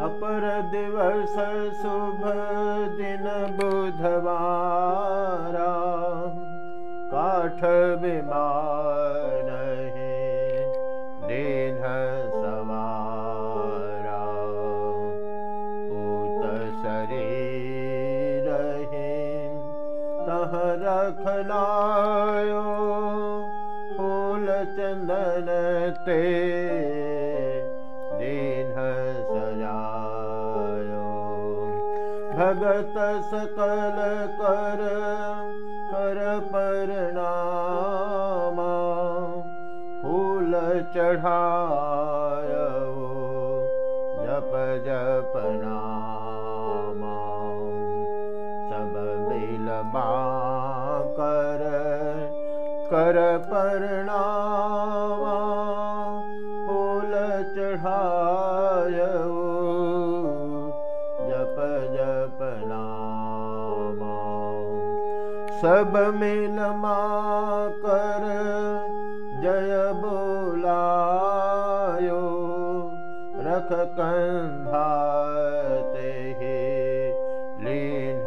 अपर दिवस शुभ दिन बुधवारा काठ विमान भगत सकल कर कर परणामा। फूल चढ़ाय जप जप नामा। सब मिल कर कर परणामा सब मिल कर जय बोलायो रख कंधाते लीन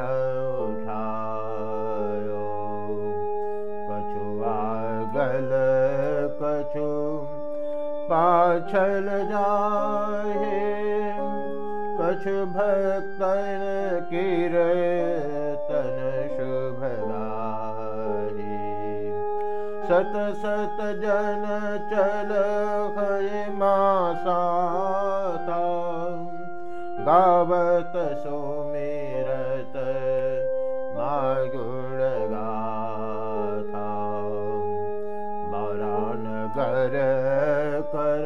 उठायो। कछु आगल कछु पाछल जाए भक्तन किर सत सत जन चल मासाता गावत सो मेरत मागुण गाथा। मरान कर कर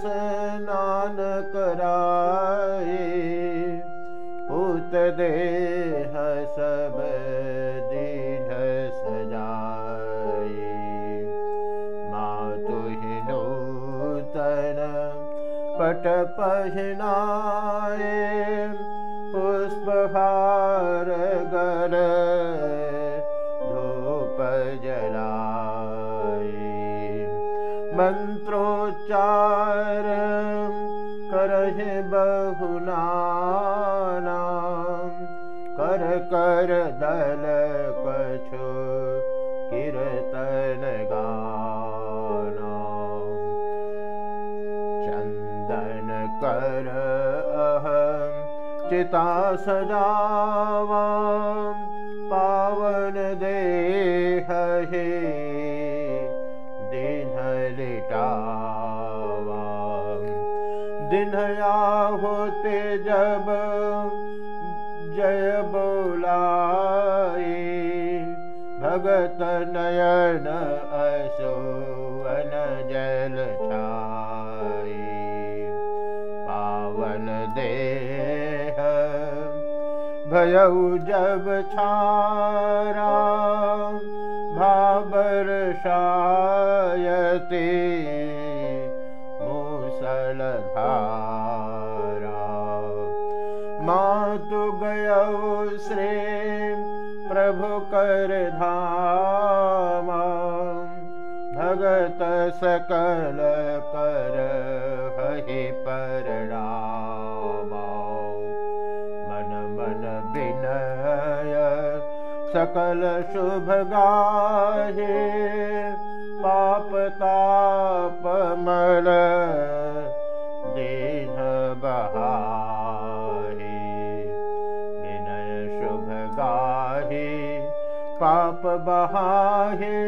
स्नान कराए उत देह सब दीन सजाए मातु नूतन पट पहनाए पुष्पहार गर मंत्रोच्चार करहे बहुना कर कर दल कछु कीर्तन गाना। चंदन कर अहम चिता सजावा पावन देह दिन या होते जब जय बोलाए भगत नयन अशोवन जल छाए। पावन देह भयऊ जब छारा भाबर शायते मातु गयो श्री प्रभु कर धामा। भगत सकल कर हहि परणामा। मन मन विनय सकल शुभ गाहे पाप ताप मल बहाहे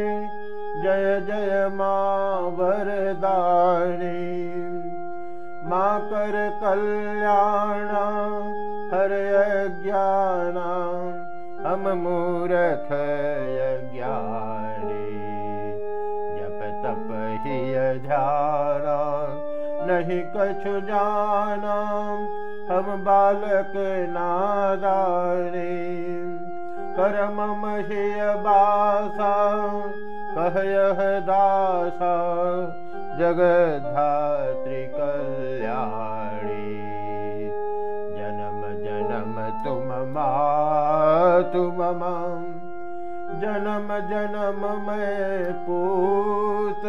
जय जय माँ वरदानी माँ कर कल्याण हर ज्ञान हम मूरख ज्ञानी जप तप ही ध्याना नहीं कछु जाना हम बालक नादानी करम महिय बासा कहयह दासा जगधात्री कल्याणी। जन्म जन्म तुम मातु मम जन्म जन्म मैं पूत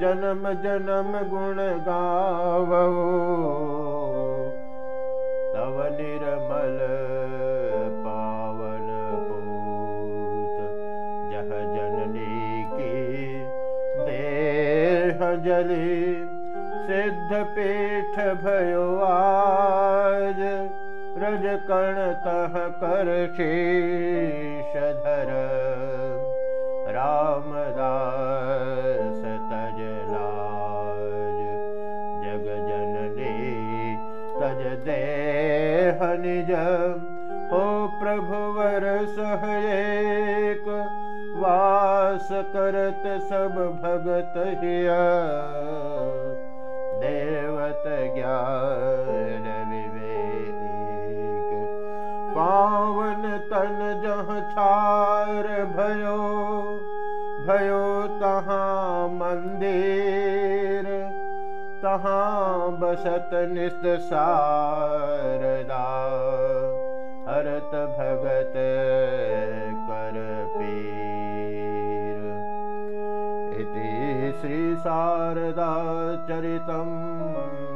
जन्म जन्म गुण गावो सिद्ध पीठ भयो आज रज कण तह कर शीषधर रामदास तज लाज जग जननी तज देह निज हो प्रभुवर सह एक वास करत सब भगत हिया। देवत ज्ञान विवेक। पावन तन जह छार भयो भयो तहाँ मंदिर। तहाँ बसत निस्त सारदा हरत भगत श्रीशारदा चरितम्